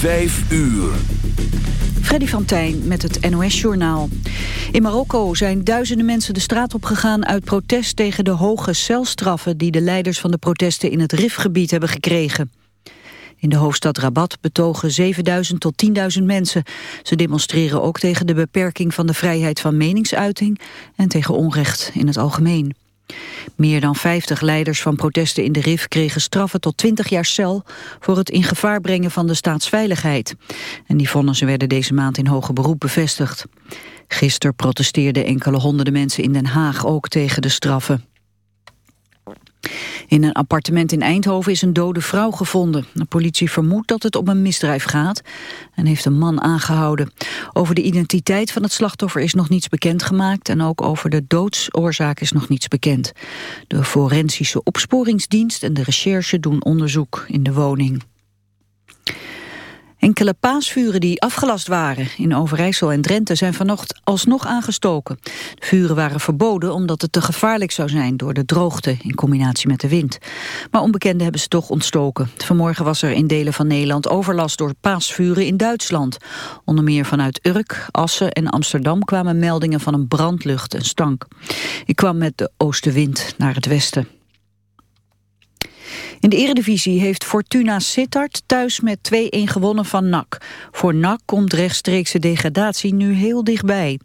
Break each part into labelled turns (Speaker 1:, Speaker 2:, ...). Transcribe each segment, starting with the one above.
Speaker 1: Vijf uur.
Speaker 2: Freddy van Tijn met het NOS-journaal. In Marokko zijn duizenden mensen de straat opgegaan uit protest tegen de hoge celstraffen die de leiders van de protesten in het Rifgebied hebben gekregen. In de hoofdstad Rabat betogen 7000 tot 10.000 mensen. Ze demonstreren ook tegen de beperking van de vrijheid van meningsuiting en tegen onrecht in het algemeen. Meer dan 50 leiders van protesten in de RIF kregen straffen tot 20 jaar cel voor het in gevaar brengen van de staatsveiligheid. En die vonnissen werden deze maand in hoger beroep bevestigd. Gisteren protesteerden enkele honderden mensen in Den Haag ook tegen de straffen. In een appartement in Eindhoven is een dode vrouw gevonden. De politie vermoedt dat het om een misdrijf gaat en heeft een man aangehouden. Over de identiteit van het slachtoffer is nog niets bekendgemaakt en ook over de doodsoorzaak is nog niets bekend. De forensische opsporingsdienst en de recherche doen onderzoek in de woning. Enkele paasvuren die afgelast waren in Overijssel en Drenthe zijn vanochtend alsnog aangestoken. De vuren waren verboden omdat het te gevaarlijk zou zijn door de droogte in combinatie met de wind. Maar onbekenden hebben ze toch ontstoken. Vanmorgen was er in delen van Nederland overlast door paasvuren in Duitsland. Onder meer vanuit Urk, Assen en Amsterdam kwamen meldingen van een brandlucht en stank. Ik kwam met de oostenwind naar het westen. In de eredivisie heeft Fortuna Sittard thuis met 2-1 gewonnen van NAC. Voor NAC komt rechtstreekse degradatie nu heel dichtbij.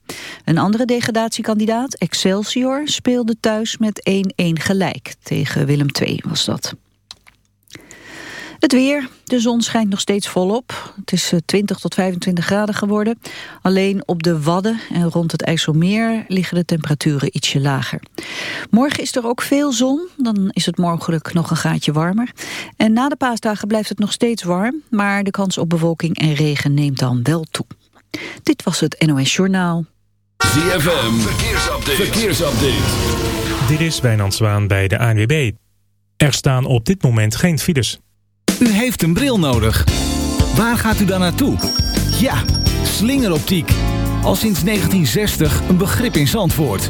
Speaker 2: Een andere degradatiekandidaat, Excelsior, speelde thuis met 1-1 gelijk. Tegen Willem II was dat. Het weer. De zon schijnt nog steeds volop. Het is 20 eh, tot 25 graden geworden. Alleen op de Wadden en rond het IJsselmeer liggen de temperaturen ietsje lager. Morgen is er ook veel zon. Dan is het mogelijk nog een gaatje warmer. En na de paasdagen blijft het nog steeds warm. Maar de kans op bewolking en regen neemt dan wel toe. Dit was het NOS Journaal.
Speaker 1: ZFM. Verkeersupdate. Verkeersupdate.
Speaker 3: Dit is Wijnand Zwaan bij de ANWB. Er staan op dit moment geen files.
Speaker 4: U heeft een bril nodig. Waar gaat u dan naartoe? Ja, slingeroptiek. Al sinds 1960 een begrip in Zandvoort.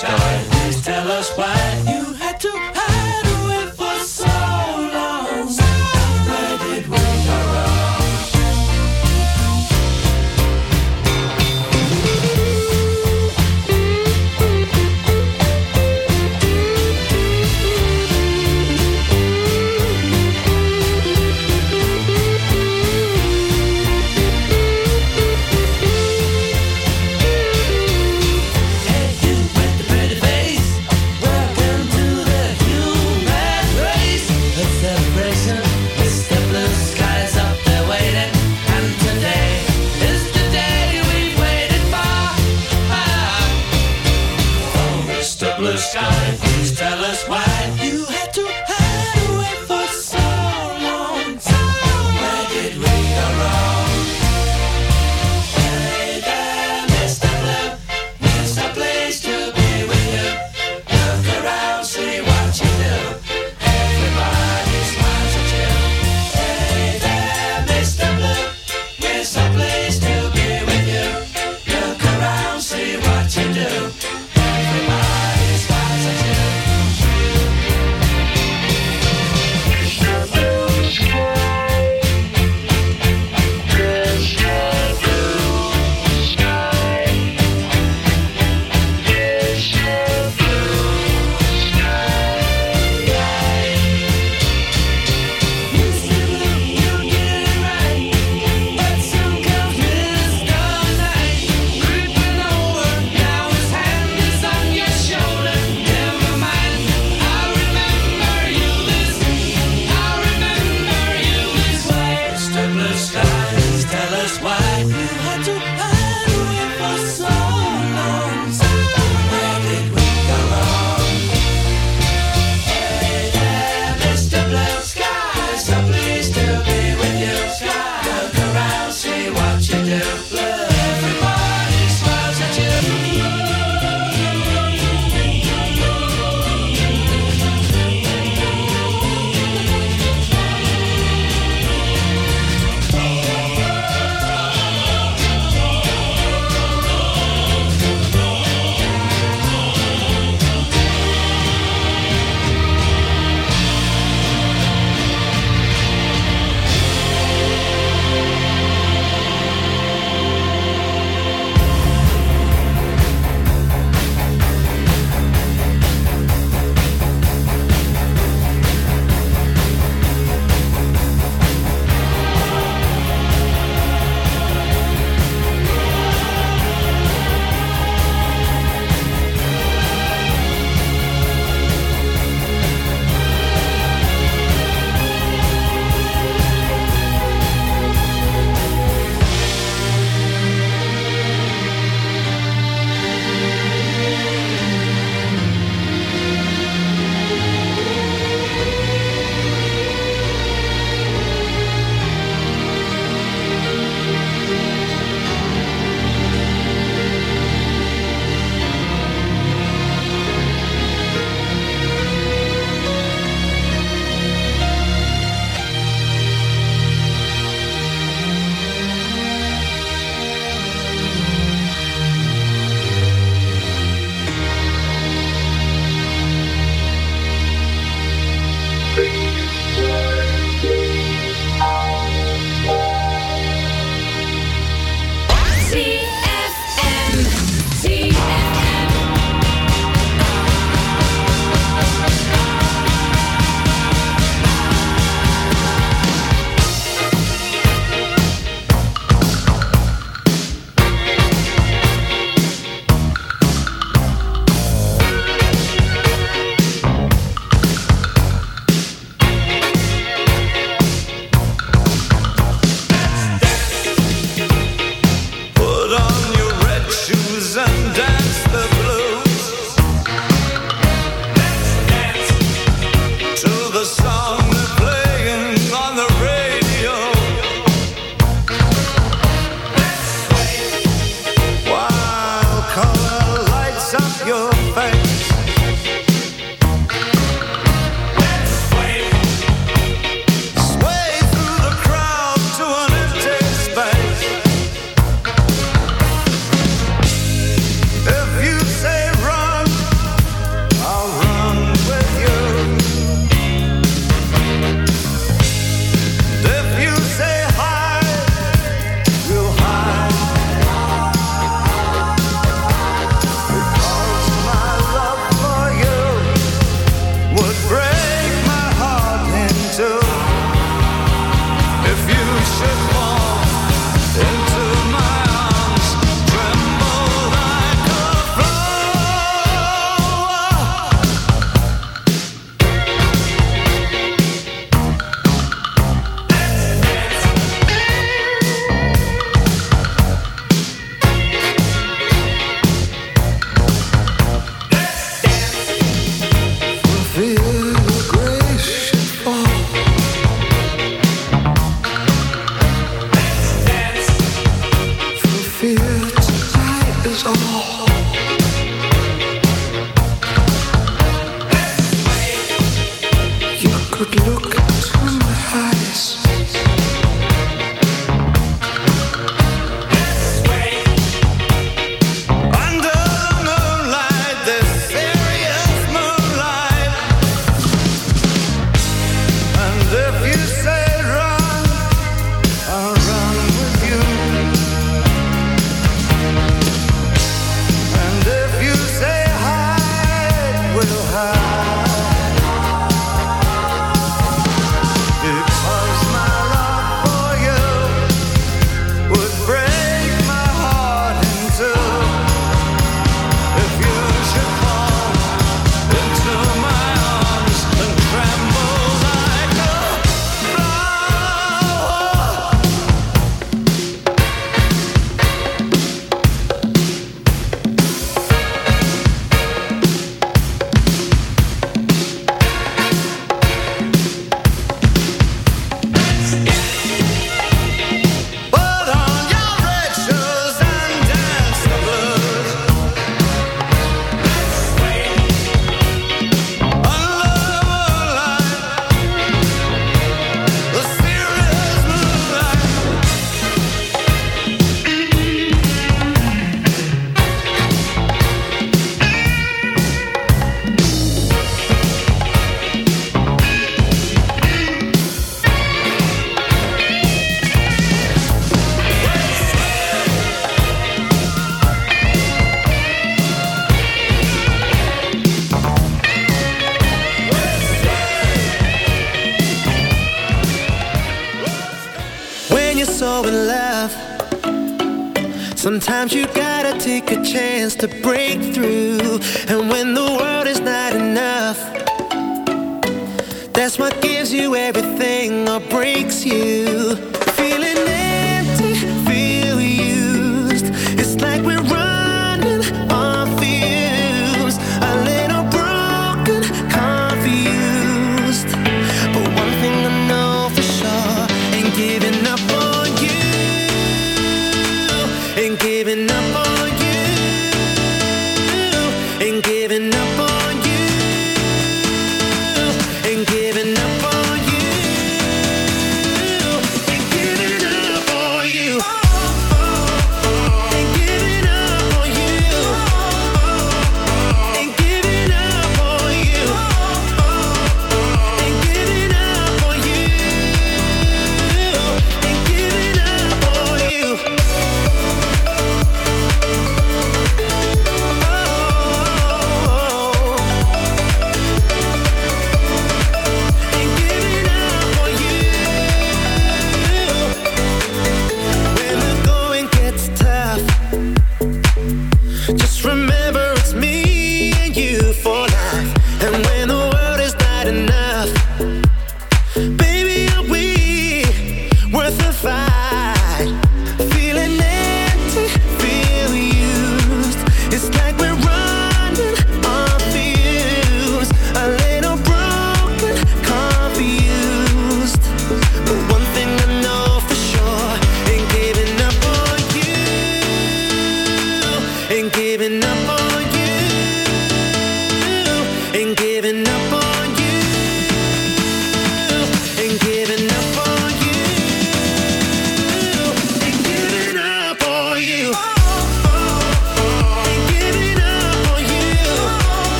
Speaker 5: stars.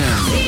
Speaker 1: ZFM.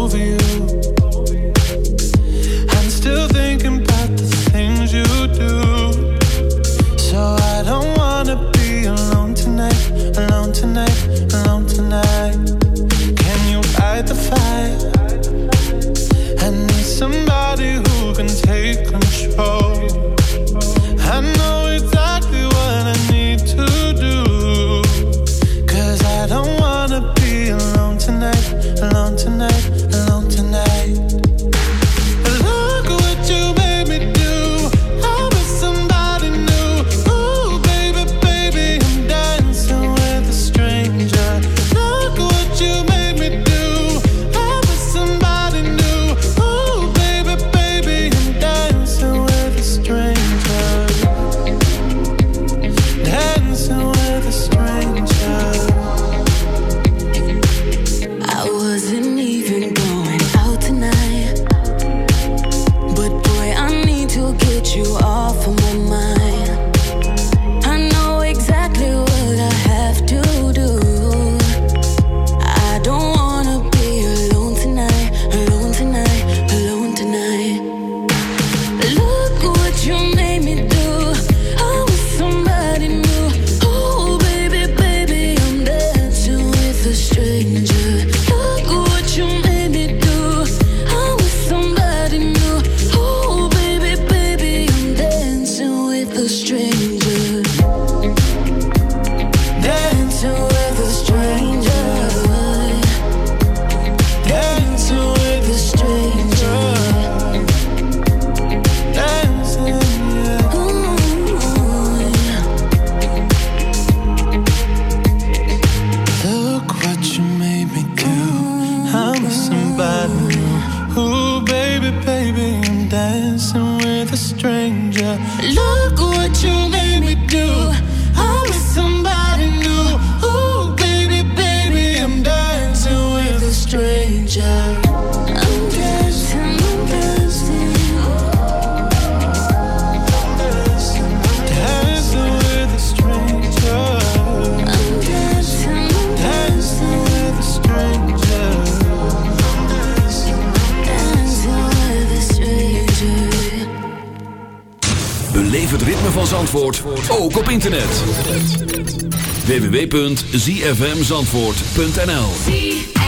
Speaker 1: movie www.zfmzandvoort.nl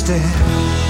Speaker 6: instead.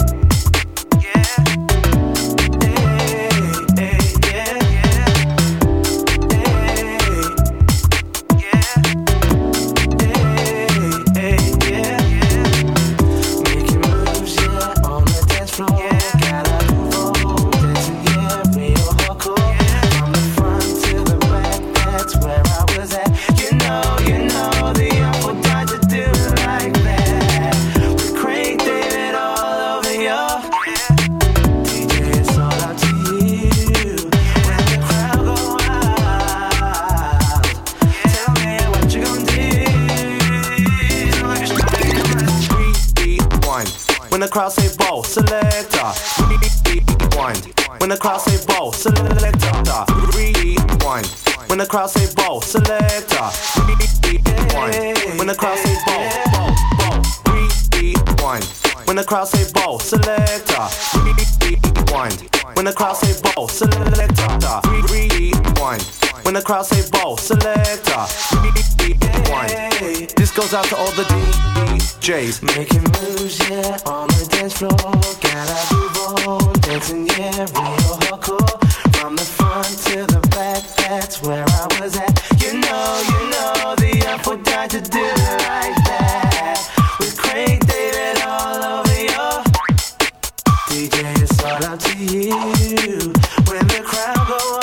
Speaker 7: Crowd say ball, selector. Rewind. When the crowd say ball, selector. Rewind. When the crowd say ball, selector. Rewind. When the crowd say ball, ball, ball. Rewind. When the crowd say ball, selector. Rewind. When the crowd say ball, selector. Rewind. When the crowd say ball, selector. Goes out to all the DJs.
Speaker 8: Making moves, yeah, on the dance floor. Gotta move on, dancing, yeah, real hardcore. From the front to the back, that's where I was at. You know, you know, the apple died to do it like that. With Craig David all over your uh, DJ, it's all up to you. When the crowd go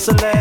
Speaker 7: Select.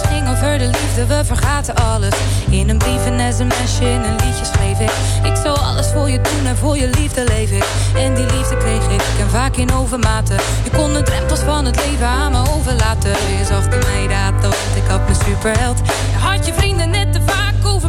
Speaker 7: alles ging over de liefde, we vergaten
Speaker 9: alles. In een brief, een sms'je, in een liedje schreef ik. Ik zou alles voor je doen en voor je liefde leef ik. En die liefde kreeg ik en vaak in overmaten. Je kon de drempels van het leven aan me overlaten. Je zag de mij dat ik had een superheld. Had je vrienden net te vaak over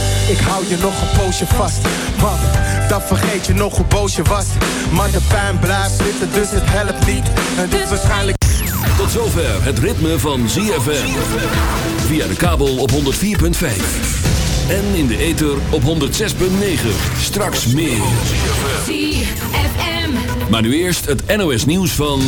Speaker 10: ik hou je nog een poosje vast. Want dan vergeet je nog hoe boos je was. Maar de pijn blijft zitten, dus het helpt niet. En dit is waarschijnlijk.
Speaker 1: Tot zover het ritme van ZFM. Via de kabel op 104.5. En in de ether op 106.9. Straks meer.
Speaker 11: ZFM.
Speaker 1: Maar nu eerst het NOS nieuws van